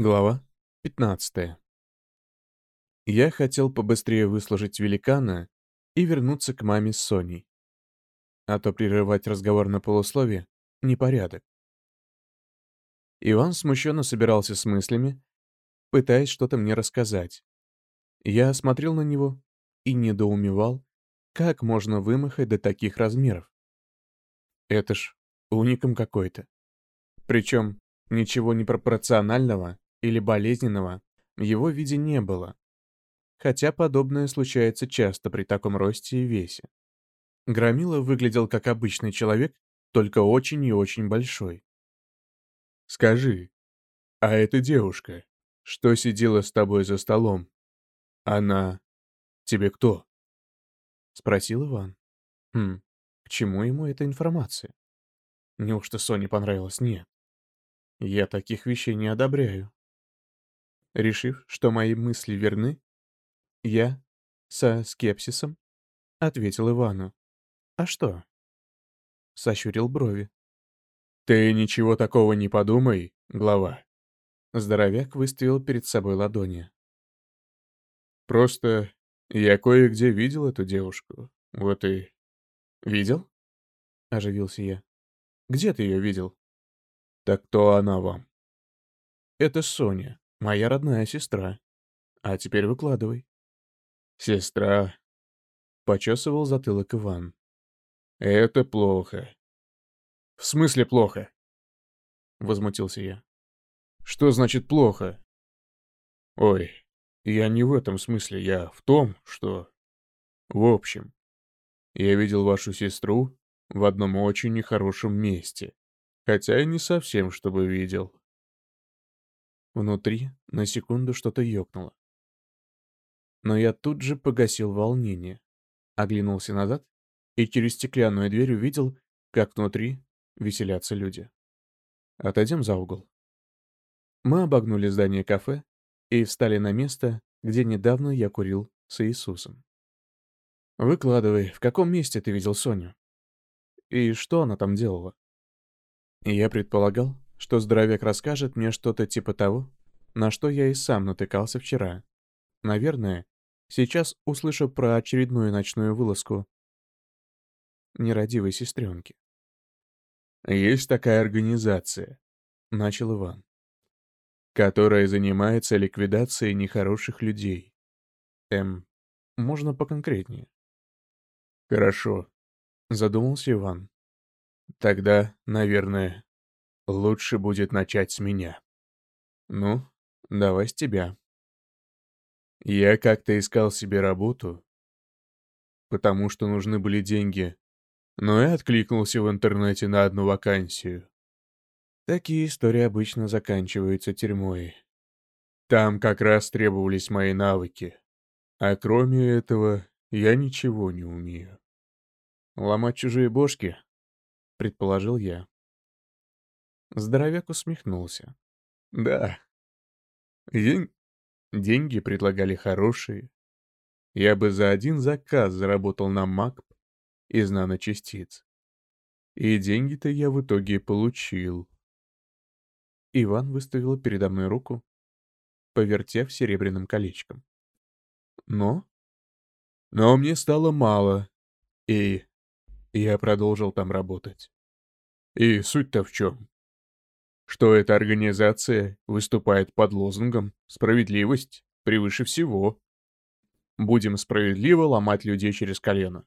Глава 15. Я хотел побыстрее выслужить великана и вернуться к маме с Соней. А то прерывать разговор на полуслове — непорядок. Иван смущенно собирался с мыслями, пытаясь что-то мне рассказать. Я смотрел на него и недоумевал, как можно вымахать до таких размеров. Это ж уникум какой-то. Причем ничего непропорционального или болезненного в его виде не было. Хотя подобное случается часто при таком росте и весе. Громила выглядел как обычный человек, только очень и очень большой. «Скажи, а эта девушка, что сидела с тобой за столом, она тебе кто?» — спросил Иван. Хм, к чему ему эта информация? Неужто Соне понравилось? Нет. Я таких вещей не одобряю. Решив, что мои мысли верны, я со скепсисом ответил Ивану. «А что?» Сощурил брови. «Ты ничего такого не подумай, глава». Здоровяк выставил перед собой ладони. «Просто я кое-где видел эту девушку. Вот и...» «Видел?» — оживился я. «Где ты ее видел?» «Так кто она вам?» «Это Соня. Моя родная сестра. А теперь выкладывай. Сестра. Почесывал затылок Иван. Это плохо. В смысле плохо? Возмутился я. Что значит плохо? Ой, я не в этом смысле, я в том, что... В общем, я видел вашу сестру в одном очень нехорошем месте. Хотя и не совсем, чтобы видел. Внутри на секунду что-то ёкнуло. Но я тут же погасил волнение, оглянулся назад и через стеклянную дверь увидел, как внутри веселятся люди. Отойдем за угол. Мы обогнули здание кафе и встали на место, где недавно я курил с Иисусом. Выкладывай, в каком месте ты видел Соню? И что она там делала? Я предполагал, что здоровяк расскажет мне что-то типа того, на что я и сам натыкался вчера. Наверное, сейчас услышу про очередную ночную вылазку нерадивой сестренки. «Есть такая организация», — начал Иван, «которая занимается ликвидацией нехороших людей». «Эм, можно поконкретнее?» «Хорошо», — задумался Иван. «Тогда, наверное, Лучше будет начать с меня. Ну, давай с тебя. Я как-то искал себе работу, потому что нужны были деньги, но и откликнулся в интернете на одну вакансию. Такие истории обычно заканчиваются тюрьмой. Там как раз требовались мои навыки, а кроме этого я ничего не умею. «Ломать чужие бошки?» — предположил я. Здоровяк усмехнулся. Да. День... Деньги предлагали хорошие. Я бы за один заказ заработал на МАКП из наночастиц. И деньги-то я в итоге получил. Иван выставил передо мной руку, повертев серебряным колечком. Но? Но мне стало мало, и я продолжил там работать. И суть-то в чем? Что эта организация выступает под лозунгом «Справедливость превыше всего». Будем справедливо ломать людей через колено.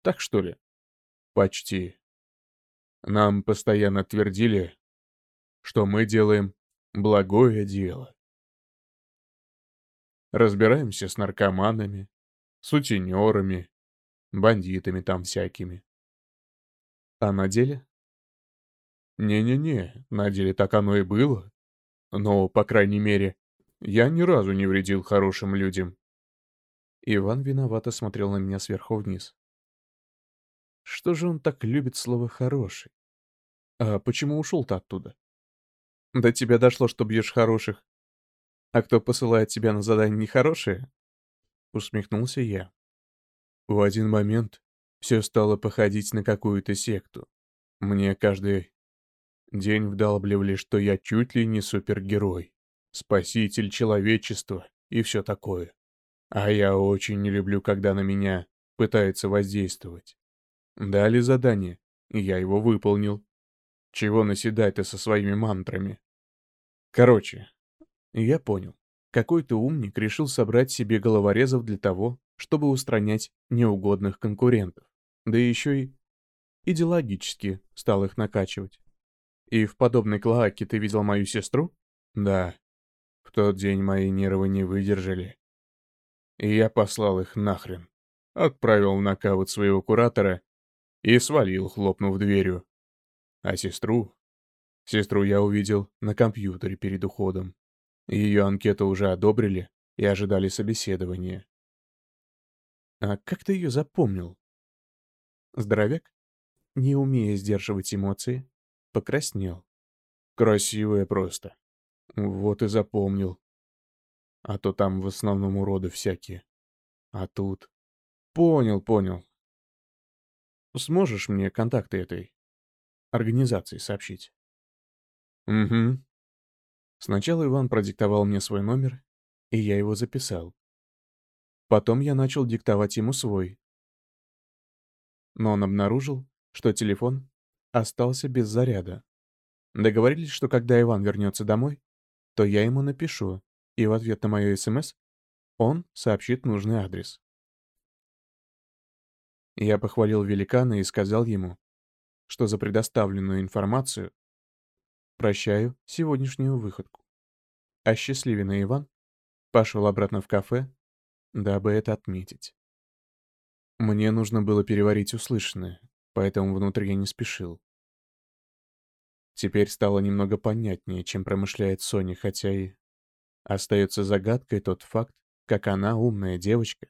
Так что ли? Почти. Нам постоянно твердили, что мы делаем благое дело. Разбираемся с наркоманами, сутенерами, бандитами там всякими. А на деле? Не-не-не, на деле так оно и было. Но, по крайней мере, я ни разу не вредил хорошим людям. Иван виновато смотрел на меня сверху вниз. Что же он так любит слово «хороший»? А почему ушел-то оттуда? До тебя дошло, что бьешь хороших. А кто посылает тебя на задание нехорошие? Усмехнулся я. В один момент все стало походить на какую-то секту. Мне каждый День вдалбливали, что я чуть ли не супергерой. спаситель человечества и все такое. А я очень не люблю, когда на меня пытаются воздействовать. Дали задание, и я его выполнил. Чего наседать-то со своими мантрами? Короче, я понял. Какой-то умник решил собрать себе головорезов для того, чтобы устранять неугодных конкурентов. Да еще и идеологически стал их накачивать. И в подобной клоаке ты видел мою сестру? Да. В тот день мои нервы не выдержали. И я послал их нахрен. Отправил в нокаут своего куратора и свалил, хлопнув дверью. А сестру? Сестру я увидел на компьютере перед уходом. Ее анкету уже одобрили и ожидали собеседования. А как ты ее запомнил? Здоровяк, не умея сдерживать эмоции, покраснел. Красивая просто. Вот и запомнил. А то там в основном уроды всякие. А тут... Понял, понял. Сможешь мне контакты этой организации сообщить? Угу. Сначала Иван продиктовал мне свой номер, и я его записал. Потом я начал диктовать ему свой. Но он обнаружил, что телефон остался без заряда. Договорились, что когда Иван вернется домой, то я ему напишу, и в ответ на мое СМС он сообщит нужный адрес. Я похвалил великана и сказал ему, что за предоставленную информацию прощаю сегодняшнюю выходку. А счастливенный Иван пошел обратно в кафе, дабы это отметить. Мне нужно было переварить услышанное, поэтому внутрь я не спешил. Теперь стало немного понятнее, чем промышляет Соня, хотя и остается загадкой тот факт, как она, умная девочка,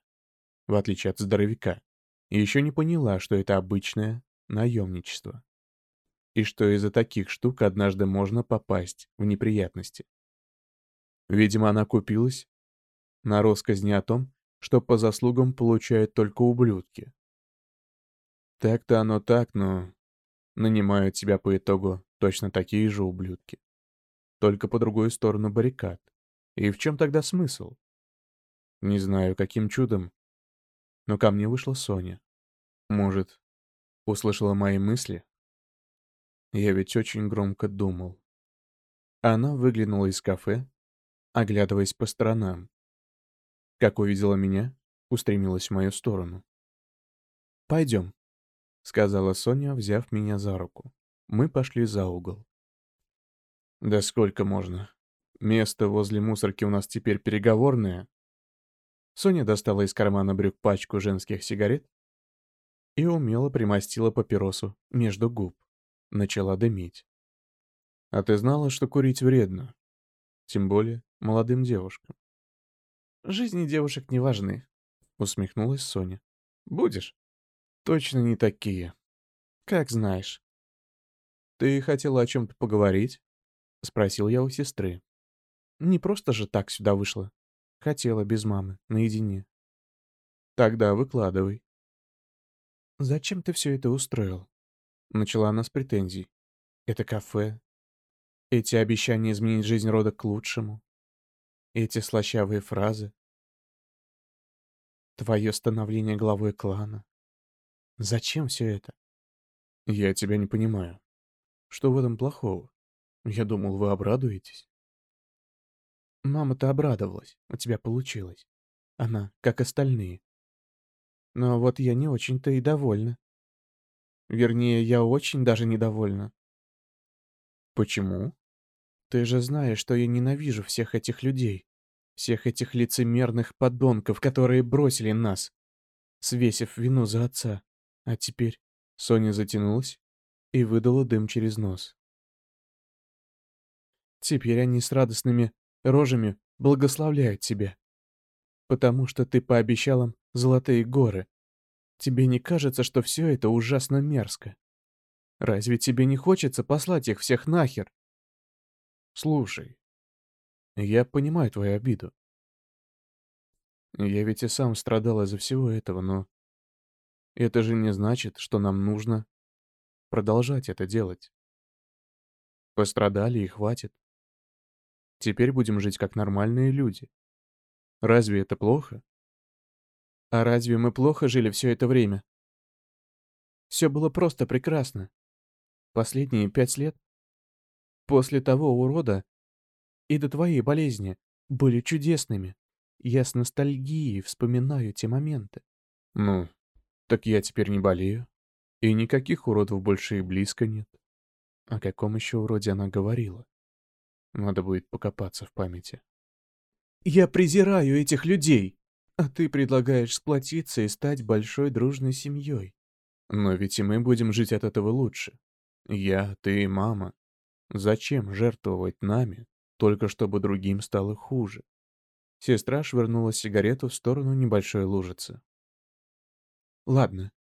в отличие от здоровяка, еще не поняла, что это обычное наемничество. И что из-за таких штук однажды можно попасть в неприятности. Видимо, она купилась на росказни о том, что по заслугам получают только ублюдки. Так-то оно так, но нанимают тебя по итогу точно такие же ублюдки. Только по другую сторону баррикад. И в чем тогда смысл? Не знаю, каким чудом, но ко мне вышла Соня. Может, услышала мои мысли? Я ведь очень громко думал. Она выглянула из кафе, оглядываясь по сторонам. Как увидела меня, устремилась в мою сторону. «Пойдем», — сказала Соня, взяв меня за руку. Мы пошли за угол. «Да сколько можно? Место возле мусорки у нас теперь переговорное». Соня достала из кармана брюк пачку женских сигарет и умело примостила папиросу между губ. Начала дымить. «А ты знала, что курить вредно? Тем более молодым девушкам». Жизни девушек не важны, усмехнулась Соня. Будешь? Точно не такие. Как знаешь. Ты хотела о чем-то поговорить? Спросил я у сестры. Не просто же так сюда вышла. Хотела без мамы, наедине. Тогда выкладывай. Зачем ты все это устроил? Начала она с претензий. Это кафе. Эти обещания изменить жизнь рода к лучшему. Эти слащавые фразы. Твое становление главой клана. Зачем все это? Я тебя не понимаю. Что в этом плохого? Я думал, вы обрадуетесь. Мама-то обрадовалась, у тебя получилось. Она, как остальные. Но вот я не очень-то и довольна. Вернее, я очень даже недовольна. Почему? Ты же знаешь, что я ненавижу всех этих людей. Всех этих лицемерных подонков, которые бросили нас, свесив вину за отца. А теперь Соня затянулась и выдала дым через нос. Теперь они с радостными рожами благословляют тебя. Потому что ты пообещал им золотые горы. Тебе не кажется, что все это ужасно мерзко? Разве тебе не хочется послать их всех нахер? Слушай, я понимаю твою обиду. Я ведь и сам страдал из-за всего этого, но... Это же не значит, что нам нужно продолжать это делать. Пострадали и хватит. Теперь будем жить как нормальные люди. Разве это плохо? А разве мы плохо жили все это время? Все было просто прекрасно. Последние пять лет после того урода и до твоей болезни были чудесными. Я с ностальгией вспоминаю те моменты. Ну, так я теперь не болею. И никаких уродов больше и близко нет. О каком еще уроде она говорила? Надо будет покопаться в памяти. Я презираю этих людей, а ты предлагаешь сплотиться и стать большой дружной семьей. Но ведь и мы будем жить от этого лучше. Я, ты и мама. Зачем жертвовать нами, только чтобы другим стало хуже? Сестра швырнула сигарету в сторону небольшой лужицы. Ладно,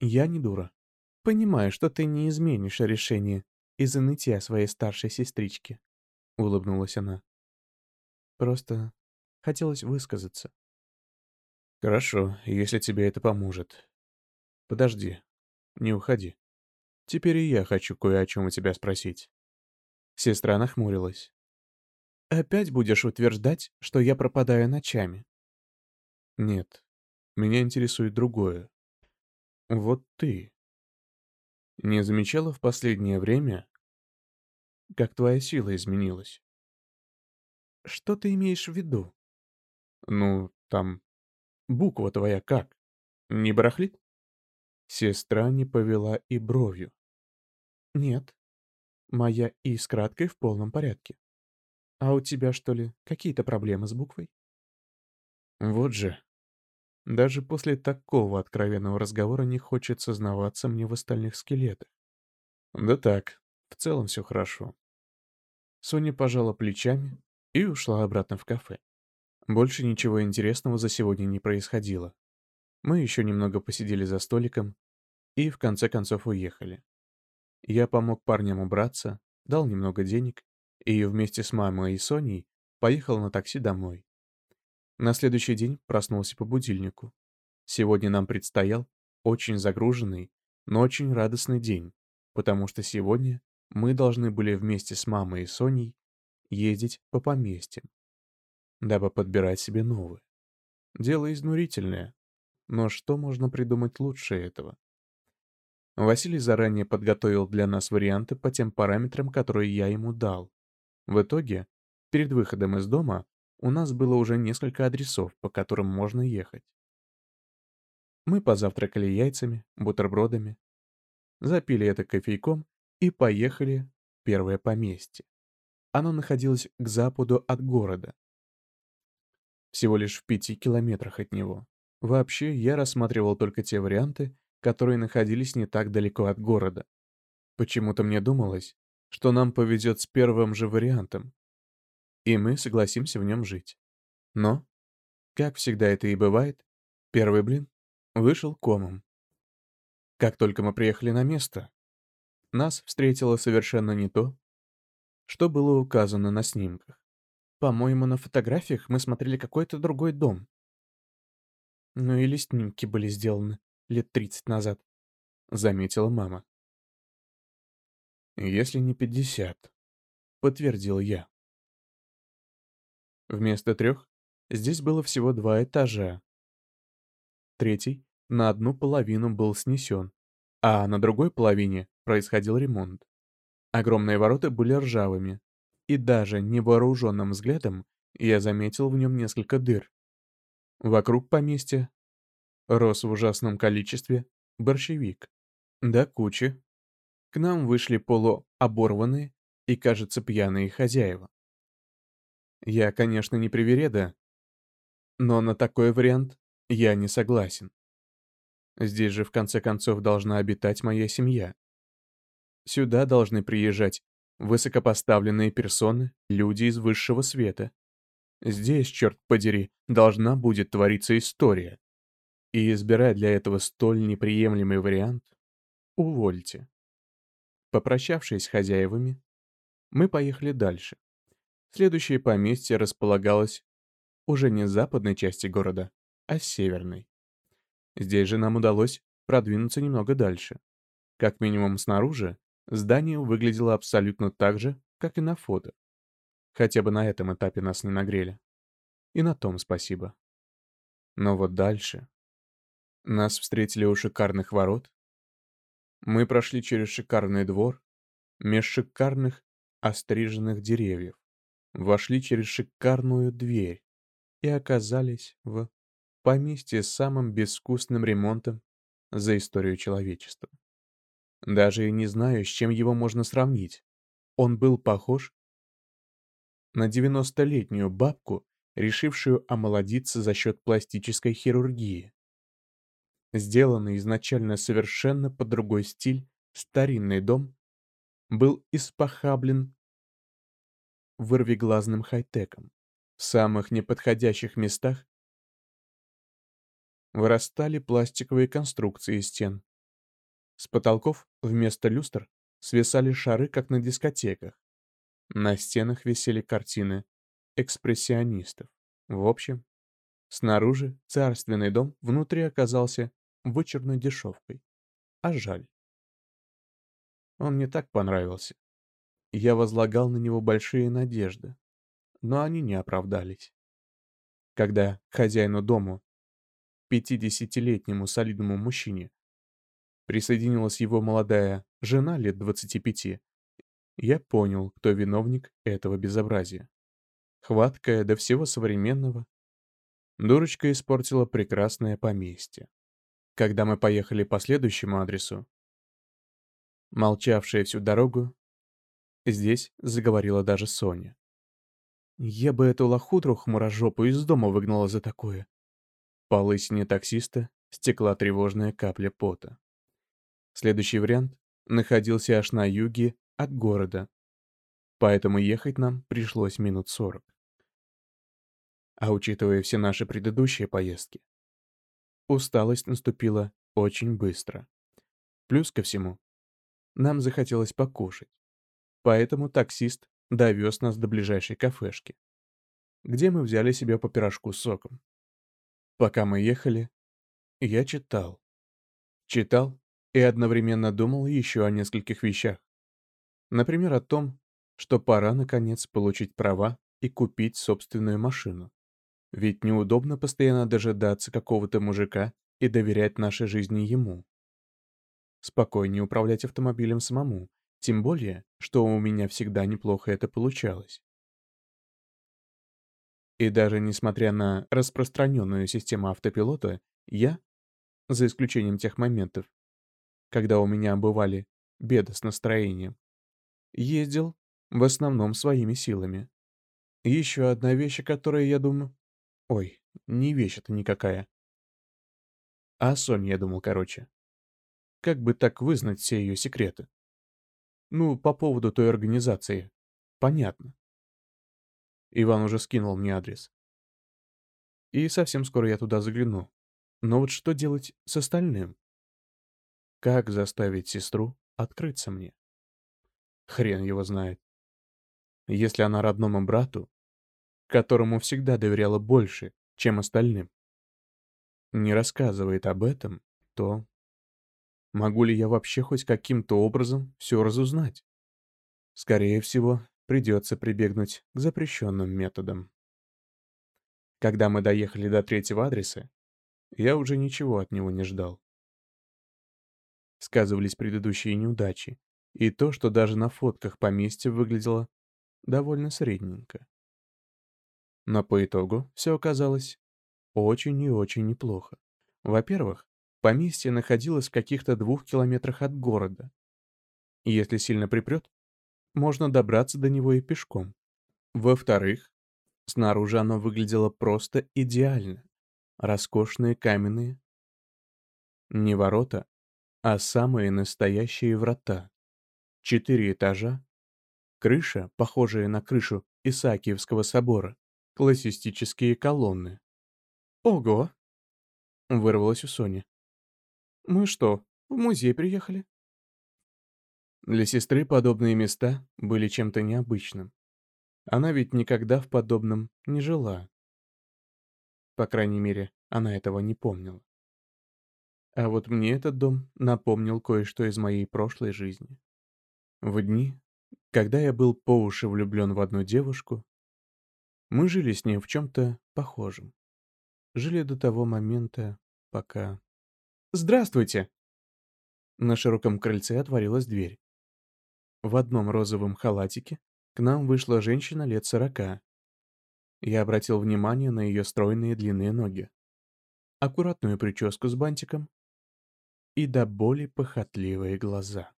я не дура. Понимаю, что ты не изменишь решение из-за нытья своей старшей сестрички. Улыбнулась она. Просто хотелось высказаться. Хорошо, если тебе это поможет. Подожди, не уходи. Теперь и я хочу кое о чем у тебя спросить. Сестра нахмурилась. Опять будешь утверждать, что я пропадаю ночами? Нет, меня интересует другое. Вот ты. Не замечала в последнее время, как твоя сила изменилась? Что ты имеешь в виду? Ну, там, буква твоя как? Не барахлит? Сестра не повела и бровью. Нет, моя «и» с краткой в полном порядке. А у тебя, что ли, какие-то проблемы с буквой? Вот же. Даже после такого откровенного разговора не хочет сознаваться мне в остальных скелетах. Да так, в целом все хорошо. Соня пожала плечами и ушла обратно в кафе. Больше ничего интересного за сегодня не происходило. Мы еще немного посидели за столиком и в конце концов уехали. Я помог парням убраться, дал немного денег и вместе с мамой и Соней поехал на такси домой. На следующий день проснулся по будильнику. Сегодня нам предстоял очень загруженный, но очень радостный день, потому что сегодня мы должны были вместе с мамой и Соней ездить по поместьям, дабы подбирать себе новые. Дело изнурительное, но что можно придумать лучше этого? Василий заранее подготовил для нас варианты по тем параметрам, которые я ему дал. В итоге, перед выходом из дома, у нас было уже несколько адресов, по которым можно ехать. Мы позавтракали яйцами, бутербродами, запили это кофейком и поехали в первое поместье. Оно находилось к западу от города, всего лишь в пяти километрах от него. Вообще, я рассматривал только те варианты, которые находились не так далеко от города. Почему-то мне думалось, что нам повезет с первым же вариантом, и мы согласимся в нем жить. Но, как всегда это и бывает, первый блин вышел комом. Как только мы приехали на место, нас встретило совершенно не то, что было указано на снимках. По-моему, на фотографиях мы смотрели какой-то другой дом. Ну или снимки были сделаны лет 30 назад, заметила мама. Если не 50, подтвердил я. Вместо трех здесь было всего два этажа. Третий на одну половину был снесен, а на другой половине происходил ремонт. Огромные ворота были ржавыми, и даже невооруженным взглядом я заметил в нем несколько дыр. Вокруг поместья рос в ужасном количестве борщевик. Да кучи. К нам вышли полуоборванные и, кажется, пьяные хозяева. Я, конечно, не привереда, но на такой вариант я не согласен. Здесь же в конце концов должна обитать моя семья. Сюда должны приезжать высокопоставленные персоны, люди из высшего света. Здесь, черт подери, должна будет твориться история и избирать для этого столь неприемлемый вариант, увольте. Попрощавшись с хозяевами, мы поехали дальше. Следующее поместье располагалось уже не с западной части города, а с северной. Здесь же нам удалось продвинуться немного дальше. Как минимум снаружи, здание выглядело абсолютно так же, как и на фото. Хотя бы на этом этапе нас не нагрели. И на том спасибо. Но вот дальше... Нас встретили у шикарных ворот. Мы прошли через шикарный двор, меж шикарных остриженных деревьев, вошли через шикарную дверь и оказались в поместье с самым безвкусным ремонтом за историю человечества. Даже не знаю, с чем его можно сравнить. Он был похож на 90-летнюю бабку, решившую омолодиться за счет пластической хирургии. Сделанный изначально совершенно под другой стиль, старинный дом был испохаблен вырвиглазным хай-теком. В самых неподходящих местах вырастали пластиковые конструкции стен. С потолков вместо люстр свисали шары, как на дискотеках. На стенах висели картины экспрессионистов. В общем, снаружи царственный дом внутри оказался вычурной дешевкой. А жаль. Он мне так понравился. Я возлагал на него большие надежды, но они не оправдались. Когда хозяину дому, пятидесятилетнему солидному мужчине, присоединилась его молодая жена лет двадцати пяти, я понял, кто виновник этого безобразия. Хваткая до всего современного, дурочка испортила прекрасное поместье. Когда мы поехали по следующему адресу, молчавшая всю дорогу, здесь заговорила даже Соня. Я бы эту лохутру хмурожопу из дома выгнала за такое. По лысине таксиста стекла тревожная капля пота. Следующий вариант находился аж на юге от города, поэтому ехать нам пришлось минут сорок. А учитывая все наши предыдущие поездки, усталость наступила очень быстро. Плюс ко всему, нам захотелось покушать, поэтому таксист довез нас до ближайшей кафешки, где мы взяли себе по пирожку с соком. Пока мы ехали, я читал. Читал и одновременно думал еще о нескольких вещах. Например, о том, что пора, наконец, получить права и купить собственную машину. Ведь неудобно постоянно дожидаться какого-то мужика и доверять нашей жизни ему. Спокойнее управлять автомобилем самому, тем более, что у меня всегда неплохо это получалось. И даже несмотря на распространенную систему автопилота, я, за исключением тех моментов, когда у меня бывали беды с настроением, ездил в основном своими силами. Еще одна вещь, о которой я думаю... Ой, не вещь это никакая. А Соня, я думал, короче. Как бы так вызнать все ее секреты? Ну, по поводу той организации. Понятно. Иван уже скинул мне адрес. И совсем скоро я туда загляну. Но вот что делать с остальным? Как заставить сестру открыться мне? Хрен его знает. Если она родному брату, которому всегда доверяла больше, чем остальным, не рассказывает об этом, то могу ли я вообще хоть каким-то образом все разузнать? Скорее всего, придется прибегнуть к запрещенным методам. Когда мы доехали до третьего адреса, я уже ничего от него не ждал. Сказывались предыдущие неудачи, и то, что даже на фотках поместье выглядело довольно средненько. Но по итогу все оказалось очень и очень неплохо. Во-первых, поместье находилось в каких-то двух километрах от города. Если сильно припрет, можно добраться до него и пешком. Во-вторых, снаружи оно выглядело просто идеально. Роскошные каменные, не ворота, а самые настоящие врата. Четыре этажа, крыша, похожая на крышу Исаакиевского собора, классистические колонны. «Ого!» — вырвалось у Сони. «Мы что, в музей приехали?» Для сестры подобные места были чем-то необычным. Она ведь никогда в подобном не жила. По крайней мере, она этого не помнила. А вот мне этот дом напомнил кое-что из моей прошлой жизни. В дни, Когда я был по уши влюблен в одну девушку, мы жили с ней в чем-то похожем. Жили до того момента, пока... «Здравствуйте!» На широком крыльце отворилась дверь. В одном розовом халатике к нам вышла женщина лет сорока. Я обратил внимание на ее стройные длинные ноги, аккуратную прическу с бантиком и до боли похотливые глаза.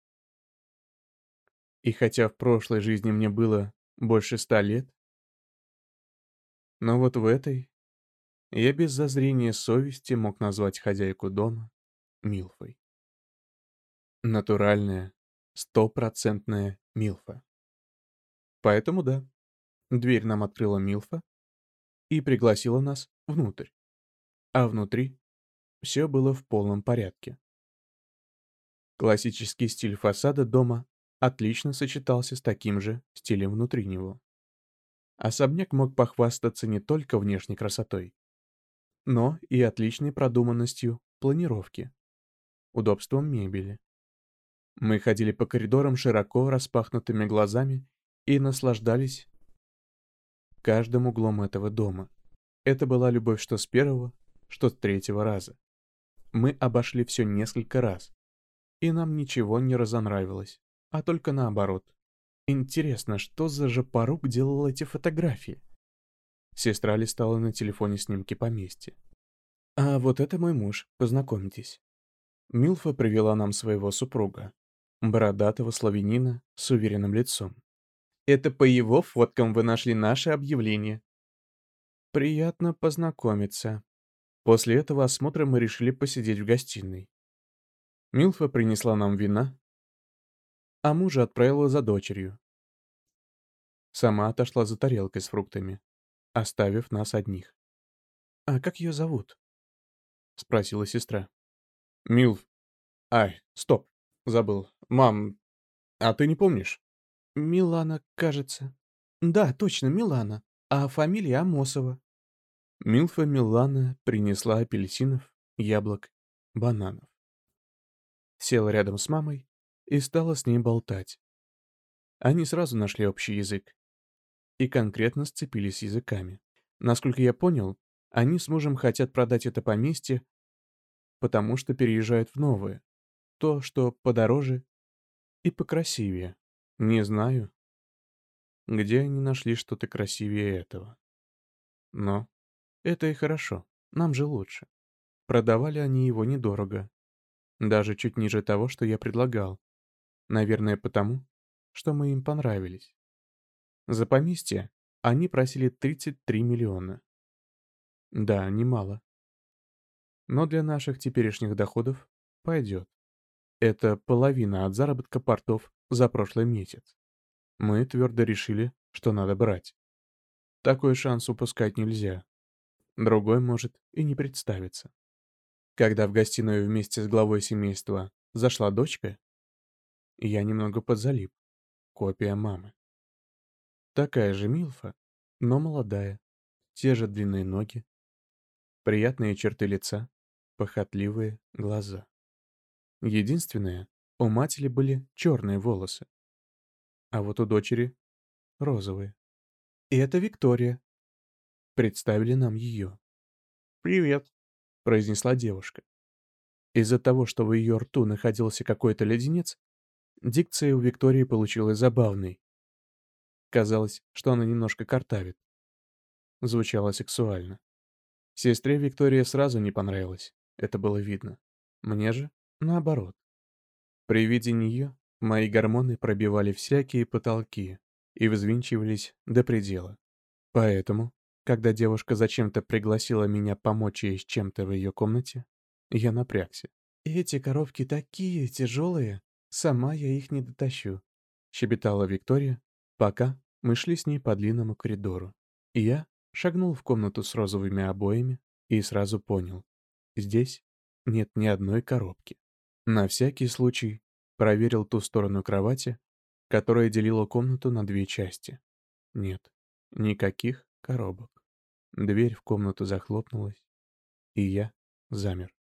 И хотя в прошлой жизни мне было больше ста лет, но вот в этой я без зазрения совести мог назвать хозяйку дома Милфой. Натуральная, стопроцентная Милфа. Поэтому да, дверь нам открыла Милфа и пригласила нас внутрь. А внутри все было в полном порядке. Классический стиль фасада дома отлично сочетался с таким же стилем внутри него. Особняк мог похвастаться не только внешней красотой, но и отличной продуманностью планировки, удобством мебели. Мы ходили по коридорам широко распахнутыми глазами и наслаждались каждым углом этого дома. Это была любовь что с первого, что с третьего раза. Мы обошли все несколько раз, и нам ничего не разонравилось, а только наоборот. Интересно, что за жопорук делал эти фотографии? Сестра листала на телефоне снимки поместья. А вот это мой муж, познакомьтесь. Милфа привела нам своего супруга, бородатого славянина с уверенным лицом. Это по его фоткам вы нашли наше объявление. Приятно познакомиться. После этого осмотра мы решили посидеть в гостиной. Милфа принесла нам вина, а мужа отправила за дочерью. Сама отошла за тарелкой с фруктами, оставив нас одних. «А как ее зовут?» — спросила сестра. «Милф. Ай, стоп, забыл. Мам, а ты не помнишь?» «Милана, кажется». «Да, точно, Милана. А фамилия Амосова». Милфа Милана принесла апельсинов, яблок, бананов. Села рядом с мамой и стала с ней болтать. Они сразу нашли общий язык и конкретно сцепились языками. Насколько я понял, они с мужем хотят продать это поместье, потому что переезжают в новое, то, что подороже и покрасивее. Не знаю, где они нашли что-то красивее этого. Но это и хорошо, нам же лучше. Продавали они его недорого, даже чуть ниже того, что я предлагал. Наверное, потому, что мы им понравились. За поместье они просили 33 миллиона. Да, немало. Но для наших теперешних доходов пойдет. Это половина от заработка портов за прошлый месяц. Мы твердо решили, что надо брать. Такой шанс упускать нельзя. Другой может и не представиться. Когда в гостиную вместе с главой семейства зашла дочка, я немного подзалип. Копия мамы. Такая же Милфа, но молодая. Те же длинные ноги. Приятные черты лица. Похотливые глаза. Единственное, у матери были черные волосы. А вот у дочери — розовые. И это Виктория. Представили нам ее. «Привет», — произнесла девушка. Из-за того, что в ее рту находился какой-то леденец, Дикция у Виктории получилась забавной. Казалось, что она немножко картавит. Звучало сексуально. Сестре Виктория сразу не понравилась, это было видно. Мне же наоборот. При виде нее мои гормоны пробивали всякие потолки и взвинчивались до предела. Поэтому, когда девушка зачем-то пригласила меня помочь ей с чем-то в ее комнате, я напрягся. «Эти коробки такие тяжелые!» «Сама я их не дотащу», — щебетала Виктория, пока мы шли с ней по длинному коридору. И я шагнул в комнату с розовыми обоями и сразу понял, здесь нет ни одной коробки. На всякий случай проверил ту сторону кровати, которая делила комнату на две части. Нет, никаких коробок. Дверь в комнату захлопнулась, и я замер.